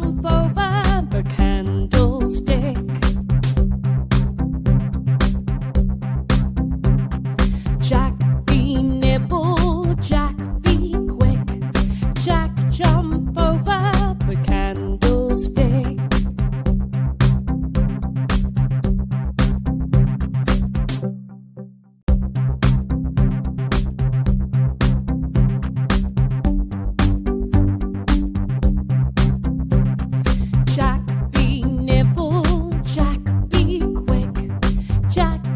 povo